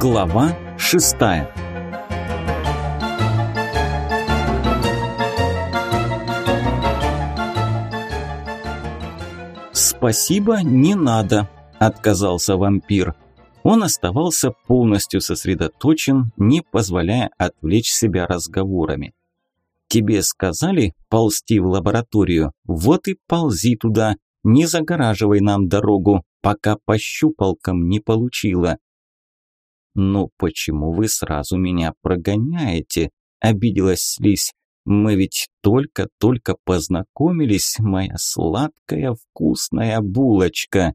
Глава шестая «Спасибо, не надо», – отказался вампир. Он оставался полностью сосредоточен, не позволяя отвлечь себя разговорами. «Тебе сказали ползти в лабораторию? Вот и ползи туда, не загораживай нам дорогу, пока по щупалкам не получила». «Ну почему вы сразу меня прогоняете?» – обиделась Слизь. «Мы ведь только-только познакомились, моя сладкая вкусная булочка».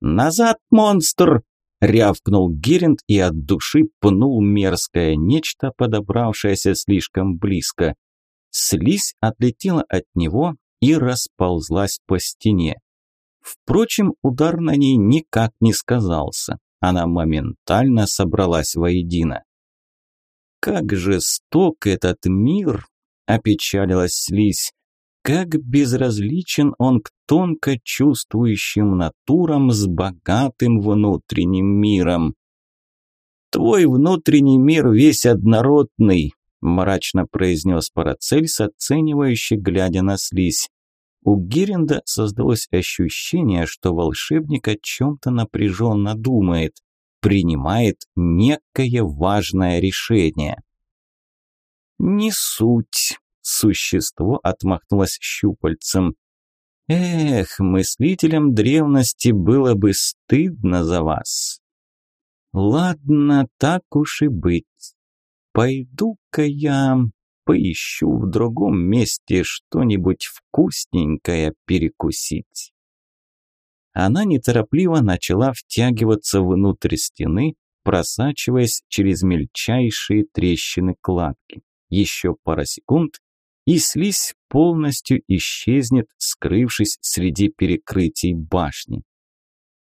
«Назад, монстр!» – рявкнул Геринд и от души пнул мерзкое нечто, подобравшееся слишком близко. Слизь отлетела от него и расползлась по стене. Впрочем, удар на ней никак не сказался. Она моментально собралась воедино. «Как жесток этот мир!» – опечалилась Слизь. «Как безразличен он к тонко чувствующим натурам с богатым внутренним миром!» «Твой внутренний мир весь однородный», – мрачно произнес Парацельс, оценивающе глядя на Слизь. У Геренда создалось ощущение, что волшебник о чем-то напряженно думает, принимает некое важное решение. «Не суть», – существо отмахнулось щупальцем. «Эх, мыслителям древности было бы стыдно за вас». «Ладно, так уж и быть. Пойду-ка я поищу в другом месте что-нибудь вкусненькое перекусить. Она неторопливо начала втягиваться внутрь стены, просачиваясь через мельчайшие трещины кладки. Еще пара секунд, и слизь полностью исчезнет, скрывшись среди перекрытий башни.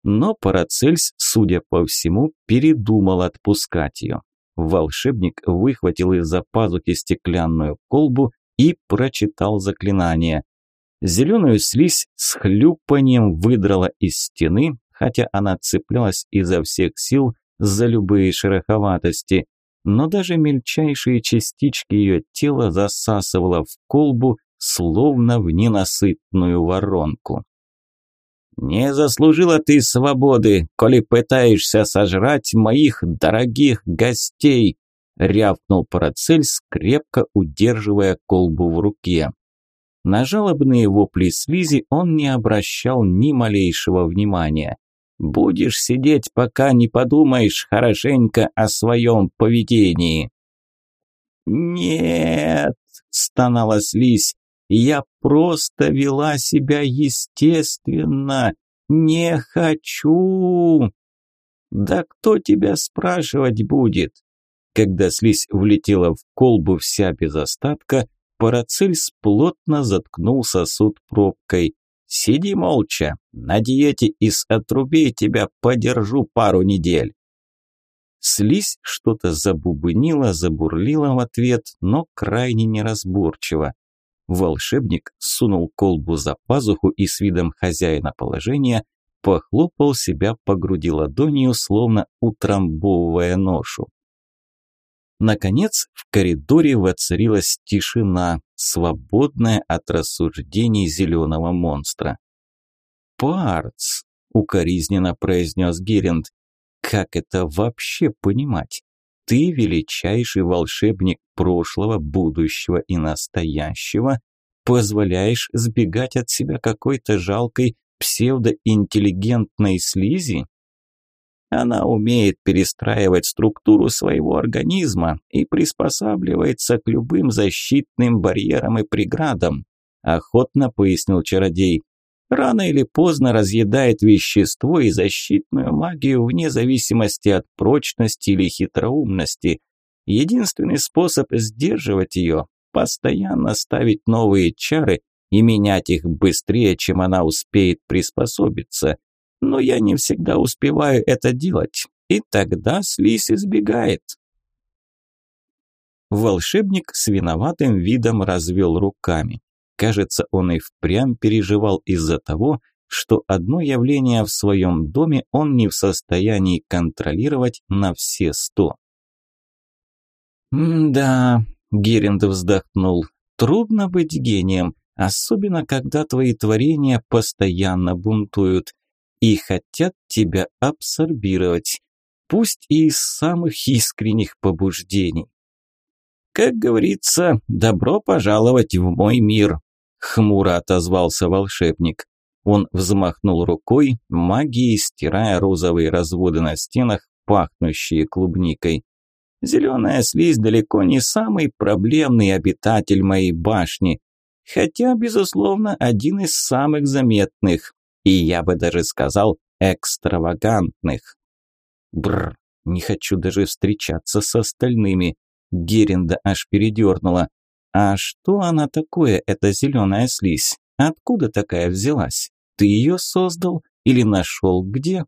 Но Парацельс, судя по всему, передумал отпускать ее. Волшебник выхватил из-за пазухи стеклянную колбу и прочитал заклинание. Зеленую слизь с хлюпанием выдрала из стены, хотя она цеплялась изо всех сил за любые шероховатости, но даже мельчайшие частички ее тела засасывала в колбу, словно в ненасытную воронку. «Не заслужила ты свободы, коли пытаешься сожрать моих дорогих гостей!» рявкнул Парацельс, крепко удерживая колбу в руке. На жалобные вопли слизи он не обращал ни малейшего внимания. «Будешь сидеть, пока не подумаешь хорошенько о своем поведении». «Нет!» – стонала слизь. Я просто вела себя естественно. Не хочу. Да кто тебя спрашивать будет? Когда слизь влетела в колбу вся без остатка, Парацельс плотно заткнул сосуд пробкой. «Сиди молча, на диете из отрубей тебя подержу пару недель». Слизь что-то забубнила, забурлила в ответ, но крайне неразборчиво. Волшебник сунул колбу за пазуху и с видом хозяина положения похлопал себя по груди ладонью, словно утрамбовывая ношу. Наконец, в коридоре воцарилась тишина, свободная от рассуждений зеленого монстра. «Парц!» – укоризненно произнес Геринд. «Как это вообще понимать? Ты величайший волшебник прошлого, будущего и настоящего, позволяешь сбегать от себя какой-то жалкой псевдоинтеллигентной слизи? Она умеет перестраивать структуру своего организма и приспосабливается к любым защитным барьерам и преградам, охотно пояснил чародей. Рано или поздно разъедает вещество и защитную магию вне зависимости от прочности или хитроумности. Единственный способ сдерживать ее – постоянно ставить новые чары и менять их быстрее, чем она успеет приспособиться. Но я не всегда успеваю это делать, и тогда слизь избегает. Волшебник с виноватым видом развел руками. Кажется, он и впрямь переживал из-за того, что одно явление в своем доме он не в состоянии контролировать на все сто. «Да», – Геринд вздохнул, – «трудно быть гением, особенно когда твои творения постоянно бунтуют и хотят тебя абсорбировать, пусть и из самых искренних побуждений. Как говорится, добро пожаловать в мой мир, хмуро отозвался волшебник. Он взмахнул рукой, магией стирая розовые разводы на стенах, пахнущие клубникой. Зеленая слизь далеко не самый проблемный обитатель моей башни, хотя, безусловно, один из самых заметных, и я бы даже сказал, экстравагантных. Бррр, не хочу даже встречаться с остальными. Геренда аж передернула. А что она такое, эта зеленая слизь? Откуда такая взялась? Ты ее создал или нашел где?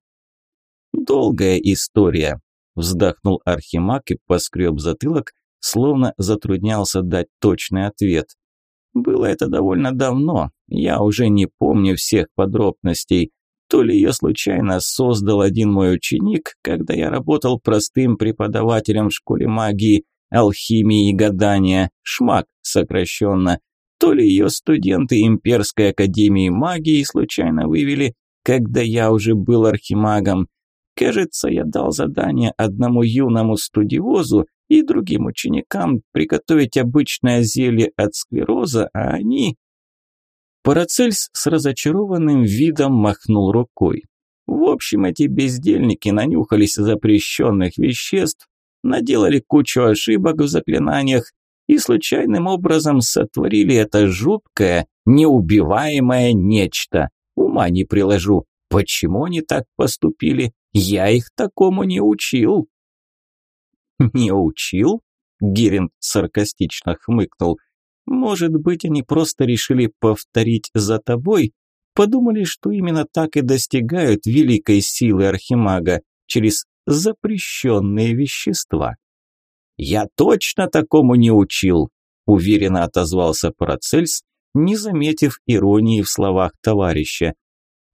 Долгая история. Вздохнул Архимаг и поскреб затылок, словно затруднялся дать точный ответ. Было это довольно давно, я уже не помню всех подробностей. То ли ее случайно создал один мой ученик, когда я работал простым преподавателем в школе магии, алхимии и гадания, шмак сокращенно, то ли ее студенты Имперской Академии Магии случайно вывели, когда я уже был архимагом. Кажется, я дал задание одному юному студиозу и другим ученикам приготовить обычное зелье от склероза, а они... Парацельс с разочарованным видом махнул рукой. В общем, эти бездельники нанюхались запрещенных веществ, наделали кучу ошибок в заклинаниях и случайным образом сотворили это жуткое, неубиваемое нечто. Ума не приложу, почему они так поступили, я их такому не учил. Не учил? Гирин саркастично хмыкнул. Может быть, они просто решили повторить за тобой? Подумали, что именно так и достигают великой силы Архимага, через запрещенные вещества. «Я точно такому не учил», – уверенно отозвался Парацельс, не заметив иронии в словах товарища.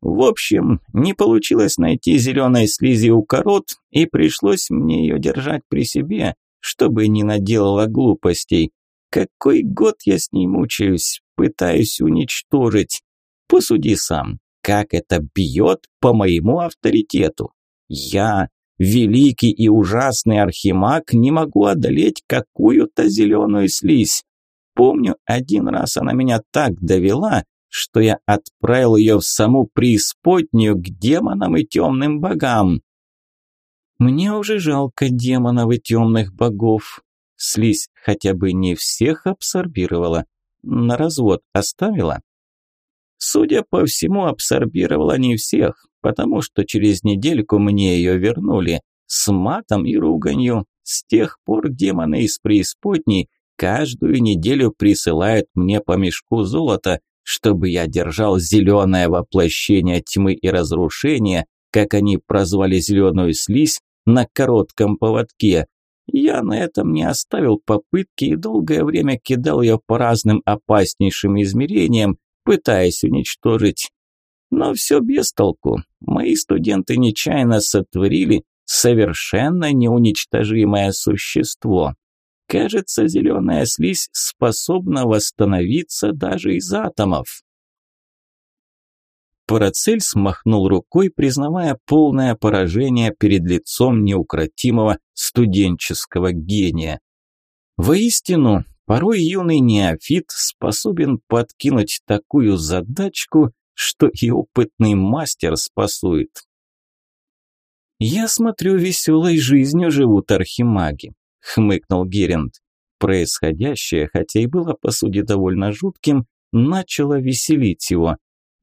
В общем, не получилось найти зеленой слизи у корот, и пришлось мне ее держать при себе, чтобы не наделала глупостей. Какой год я с ней мучаюсь, пытаюсь уничтожить. Посуди сам, как это бьет по моему авторитету. Я великий и ужасный архимаг, не могу одолеть какую-то зеленую слизь. Помню, один раз она меня так довела, что я отправил ее в саму преисподнюю к демонам и темным богам. Мне уже жалко демонов и темных богов. Слизь хотя бы не всех абсорбировала. На развод оставила? Судя по всему, абсорбировала не всех потому что через недельку мне ее вернули с матом и руганью. С тех пор демоны из преисподней каждую неделю присылают мне по мешку золота, чтобы я держал зеленое воплощение тьмы и разрушения, как они прозвали зеленую слизь, на коротком поводке. Я на этом не оставил попытки и долгое время кидал ее по разным опаснейшим измерениям, пытаясь уничтожить. Но все без толку. Мои студенты нечаянно сотворили совершенно неуничтожимое существо. Кажется, зеленая слизь способна восстановиться даже из атомов. Парацельс махнул рукой, признавая полное поражение перед лицом неукротимого студенческого гения. Воистину, порой юный неофит способен подкинуть такую задачку, что и опытный мастер спасует. «Я смотрю, веселой жизнью живут архимаги», – хмыкнул Герент. Происходящее, хотя и было по сути довольно жутким, начало веселить его.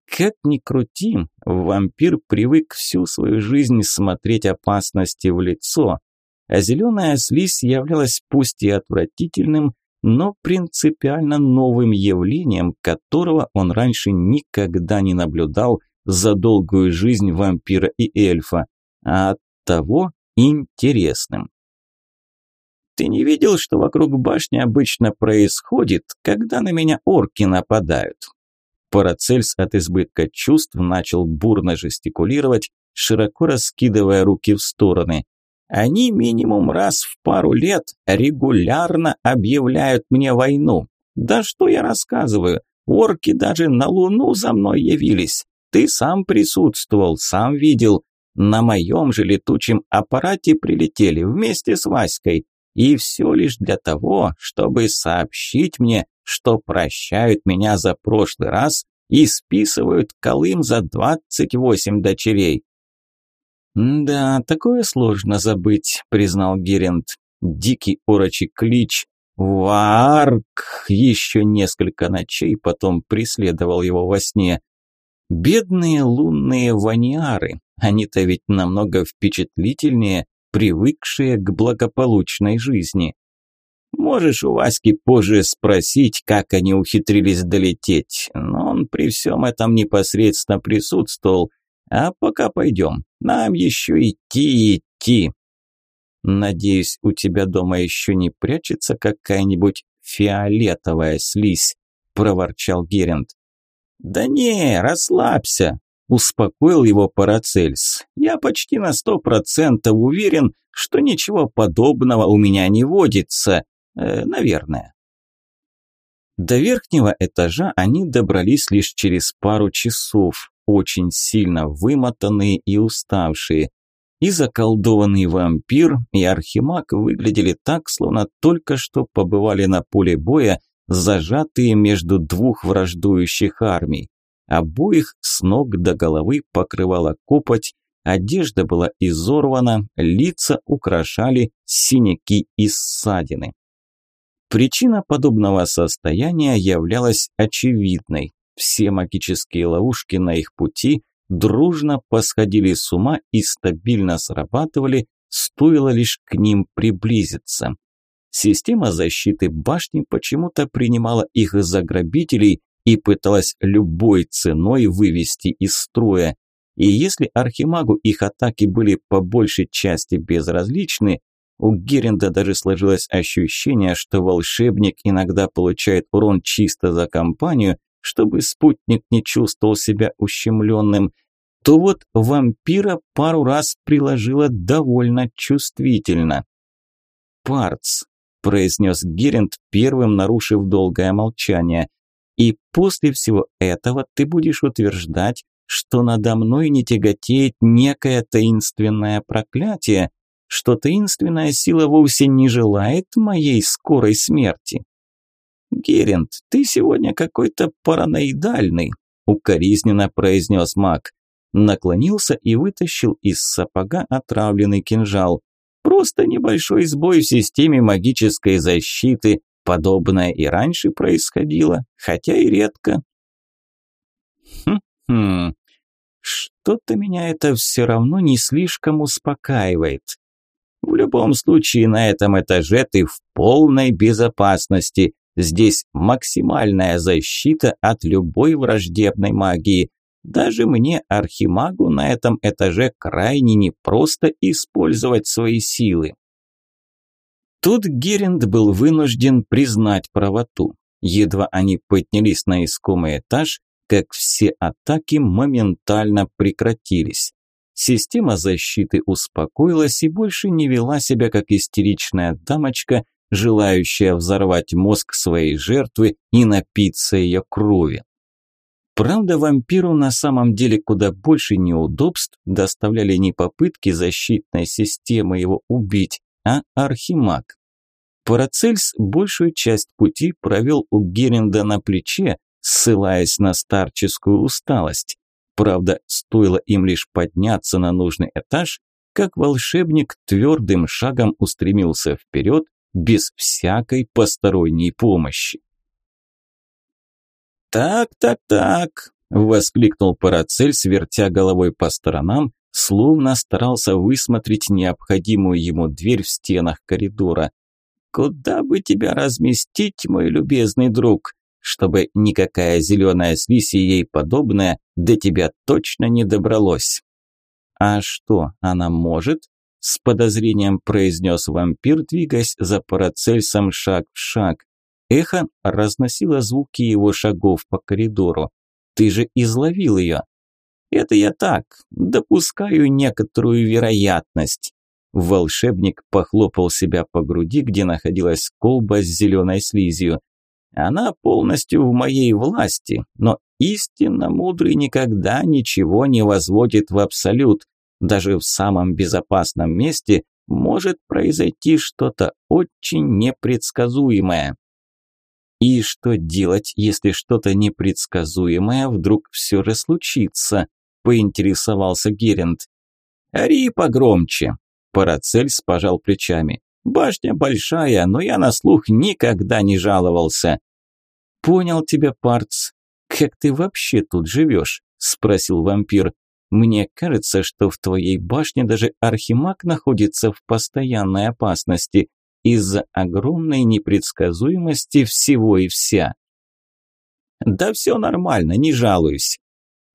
Как ни крути, вампир привык всю свою жизнь смотреть опасности в лицо, а зеленая слизь являлась пусть и отвратительным, но принципиально новым явлением, которого он раньше никогда не наблюдал за долгую жизнь вампира и эльфа, а от того интересным. Ты не видел, что вокруг башни обычно происходит, когда на меня орки нападают? Парацельс от избытка чувств начал бурно жестикулировать, широко раскидывая руки в стороны. Они минимум раз в пару лет регулярно объявляют мне войну. Да что я рассказываю, орки даже на Луну за мной явились. Ты сам присутствовал, сам видел. На моем же летучем аппарате прилетели вместе с Васькой. И все лишь для того, чтобы сообщить мне, что прощают меня за прошлый раз и списывают Колым за 28 дочерей. «Да, такое сложно забыть», – признал Герент. Дикий орочий клич «Варк!» еще несколько ночей потом преследовал его во сне. Бедные лунные ваниары, они-то ведь намного впечатлительнее, привыкшие к благополучной жизни. Можешь у Васьки позже спросить, как они ухитрились долететь, но он при всем этом непосредственно присутствовал. А пока пойдем, нам еще идти идти. Надеюсь, у тебя дома еще не прячется какая-нибудь фиолетовая слизь, проворчал Герент. Да не, расслабься, успокоил его Парацельс. Я почти на сто процентов уверен, что ничего подобного у меня не водится. Э, наверное. До верхнего этажа они добрались лишь через пару часов, очень сильно вымотанные и уставшие. И заколдованный вампир, и архимаг выглядели так, словно только что побывали на поле боя, зажатые между двух враждующих армий. Обоих с ног до головы покрывала копоть, одежда была изорвана, лица украшали синяки и ссадины. Причина подобного состояния являлась очевидной. Все магические ловушки на их пути дружно посходили с ума и стабильно срабатывали, стоило лишь к ним приблизиться. Система защиты башни почему-то принимала их за грабителей и пыталась любой ценой вывести из строя. И если Архимагу их атаки были по большей части безразличны, у Геренда даже сложилось ощущение, что волшебник иногда получает урон чисто за компанию, чтобы спутник не чувствовал себя ущемленным, то вот вампира пару раз приложила довольно чувствительно. «Парц», – произнес Геренд, первым нарушив долгое молчание, «и после всего этого ты будешь утверждать, что надо мной не тяготеет некое таинственное проклятие, что таинственная сила вовсе не желает моей скорой смерти. «Геринд, ты сегодня какой-то параноидальный», – укоризненно произнес маг. Наклонился и вытащил из сапога отравленный кинжал. «Просто небольшой сбой в системе магической защиты. Подобное и раньше происходило, хотя и редко». «Хм-хм, что-то меня это все равно не слишком успокаивает. В любом случае на этом этаже ты в полной безопасности. Здесь максимальная защита от любой враждебной магии. Даже мне, архимагу, на этом этаже крайне непросто использовать свои силы. Тут Геринд был вынужден признать правоту. Едва они поднялись на искомый этаж, как все атаки моментально прекратились. Система защиты успокоилась и больше не вела себя как истеричная дамочка, желающая взорвать мозг своей жертвы и напиться ее крови. Правда, вампиру на самом деле куда больше неудобств доставляли не попытки защитной системы его убить, а архимаг. Парацельс большую часть пути провел у Геренда на плече, ссылаясь на старческую усталость. Правда, стоило им лишь подняться на нужный этаж, как волшебник твердым шагом устремился вперед без всякой посторонней помощи. «Так, так, так», – воскликнул Парацель, свертя головой по сторонам, словно старался высмотреть необходимую ему дверь в стенах коридора. «Куда бы тебя разместить, мой любезный друг? чтобы никакая зеленая слизь ей подобная до тебя точно не добралось. А что, она может? С подозрением произнес вампир, двигаясь за Парацельсом шаг в шаг. Эхо разносило звуки его шагов по коридору. Ты же изловил ее. Это я так, допускаю некоторую вероятность. Волшебник похлопал себя по груди, где находилась колба с зеленой слизью. Она полностью в моей власти, но истинно мудрый никогда ничего не возводит в абсолют. Даже в самом безопасном месте может произойти что-то очень непредсказуемое. И что делать, если что-то непредсказуемое вдруг все же случится? Поинтересовался Герент. Ори погромче. Парацельс пожал плечами. Башня большая, но я на слух никогда не жаловался. Понял тебя, Парц. Как ты вообще тут живешь? Спросил вампир. Мне кажется, что в твоей башне даже архимаг находится в постоянной опасности из-за огромной непредсказуемости всего и вся. Да все нормально, не жалуюсь.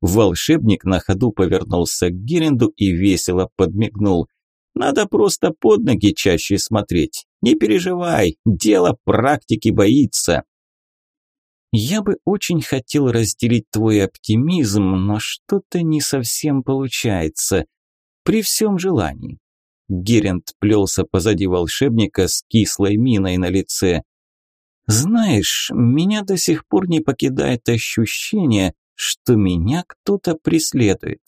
Волшебник на ходу повернулся к Геренду и весело подмигнул. Надо просто под ноги чаще смотреть. Не переживай, дело практики боится. Я бы очень хотел разделить твой оптимизм, но что-то не совсем получается. При всем желании. Герент плелся позади волшебника с кислой миной на лице. «Знаешь, меня до сих пор не покидает ощущение, что меня кто-то преследует.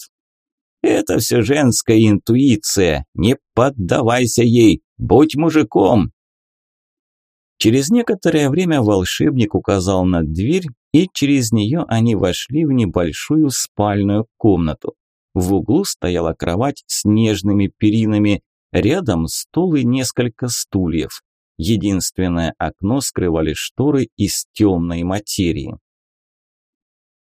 Это все женская интуиция, не поддавайся ей, будь мужиком!» Через некоторое время волшебник указал на дверь, и через нее они вошли в небольшую спальную комнату. В углу стояла кровать с нежными перинами, рядом стол и несколько стульев. Единственное окно скрывали шторы из темной материи.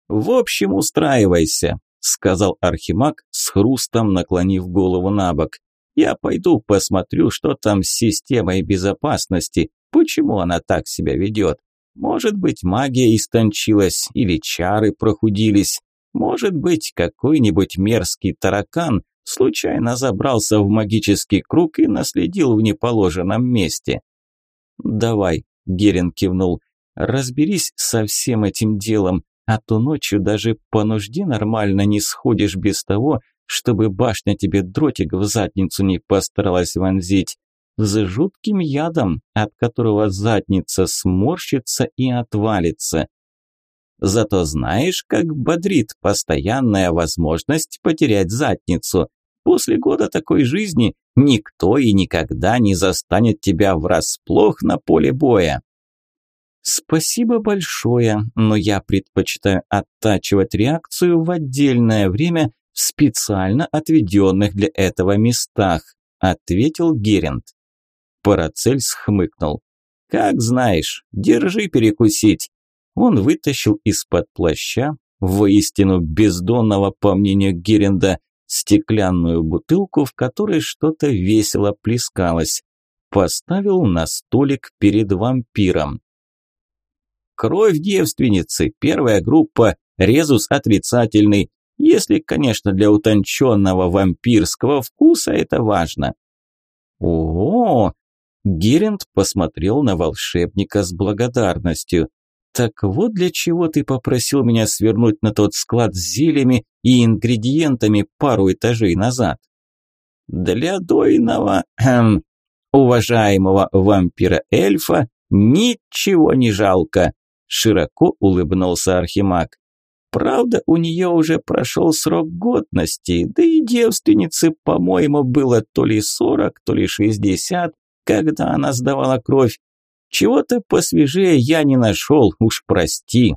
«В общем, устраивайся», – сказал Архимаг с хрустом, наклонив голову на бок. «Я пойду посмотрю, что там с системой безопасности, почему она так себя ведет. Может быть, магия истончилась или чары прохудились. Может быть, какой-нибудь мерзкий таракан случайно забрался в магический круг и наследил в неположенном месте. «Давай», – Герин кивнул, – «разберись со всем этим делом, а то ночью даже по нужде нормально не сходишь без того, чтобы башня тебе дротик в задницу не постаралась вонзить, с жутким ядом, от которого задница сморщится и отвалится. Зато знаешь, как бодрит постоянная возможность потерять задницу. После года такой жизни никто и никогда не застанет тебя врасплох на поле боя. Спасибо большое, но я предпочитаю оттачивать реакцию в отдельное время в специально отведенных для этого местах, ответил Герент. Парацельс хмыкнул. Как знаешь, держи перекусить. Он вытащил из-под плаща, воистину бездонного, по мнению Геренда, стеклянную бутылку, в которой что-то весело плескалось. Поставил на столик перед вампиром. Кровь девственницы, первая группа, резус отрицательный. Если, конечно, для утонченного вампирского вкуса это важно. О, Геринд посмотрел на волшебника с благодарностью. Так вот для чего ты попросил меня свернуть на тот склад с зельями и ингредиентами пару этажей назад. Для дойного, эм, уважаемого вампира-эльфа ничего не жалко, широко улыбнулся Архимаг. Правда, у нее уже прошел срок годности, да и девственнице, по-моему, было то ли сорок, то ли шестьдесят, когда она сдавала кровь, чего-то посвежее я не нашел, уж прости.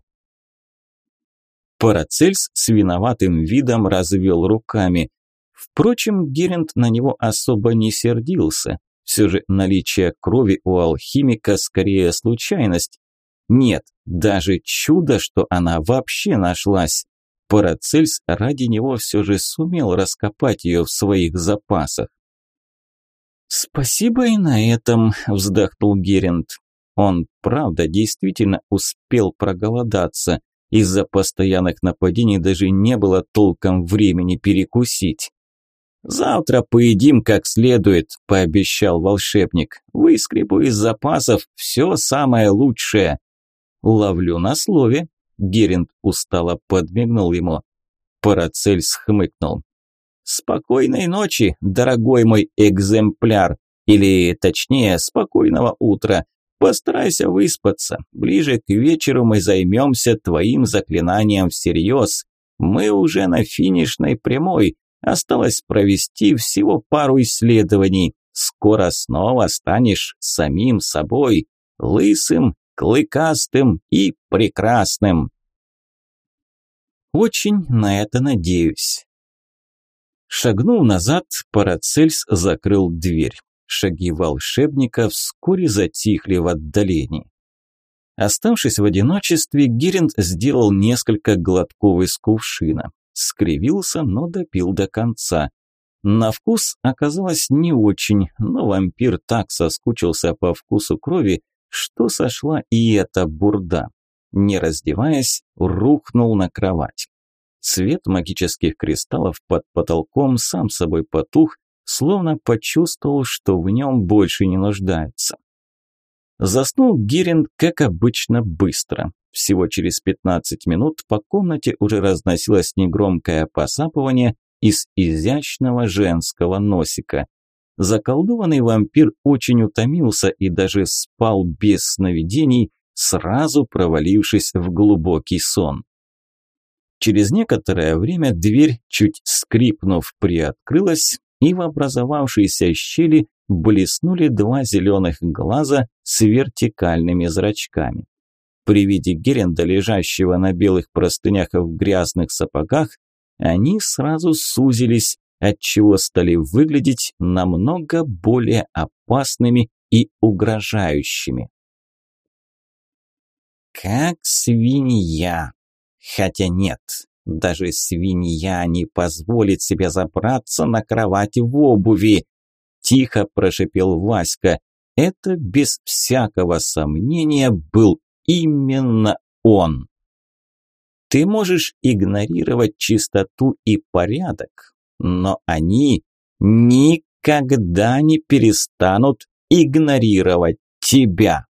Парацельс с виноватым видом развел руками. Впрочем, Герент на него особо не сердился. Все же наличие крови у алхимика скорее случайность. Нет, даже чудо, что она вообще нашлась. Парацельс ради него все же сумел раскопать ее в своих запасах. «Спасибо и на этом», – вздохнул Герент. Он, правда, действительно успел проголодаться. Из-за постоянных нападений даже не было толком времени перекусить. «Завтра поедим как следует», – пообещал волшебник. «Выскребу из запасов все самое лучшее». «Ловлю на слове». Геринд устало подмигнул ему. Парацельс хмыкнул. «Спокойной ночи, дорогой мой экземпляр, или, точнее, спокойного утра. Постарайся выспаться. Ближе к вечеру мы займемся твоим заклинанием всерьез. Мы уже на финишной прямой. Осталось провести всего пару исследований. Скоро снова станешь самим собой, лысым, клыкастым и прекрасным. Очень на это надеюсь. Шагнув назад, Парацельс закрыл дверь. Шаги волшебника вскоре затихли в отдалении. Оставшись в одиночестве, Геринд сделал несколько глотков из кувшина. Скривился, но допил до конца. На вкус оказалось не очень, но вампир так соскучился по вкусу крови, что сошла и эта бурда. Не раздеваясь, рухнул на кровать. Свет магических кристаллов под потолком сам собой потух, словно почувствовал, что в нем больше не нуждается. Заснул Гирин, как обычно, быстро. Всего через 15 минут по комнате уже разносилось негромкое посапывание из изящного женского носика. Заколдованный вампир очень утомился и даже спал без сновидений, сразу провалившись в глубокий сон. Через некоторое время дверь, чуть скрипнув, приоткрылась, и в образовавшейся щели блеснули два зеленых глаза с вертикальными зрачками. При виде Геренда, лежащего на белых простынях в грязных сапогах, они сразу сузились, отчего стали выглядеть намного более опасными и угрожающими. «Как свинья!» Хотя нет, даже свинья не позволит себе забраться на кровать в обуви. Тихо прошипел Васька. Это без всякого сомнения был именно он. Ты можешь игнорировать чистоту и порядок, но они никогда не перестанут игнорировать тебя.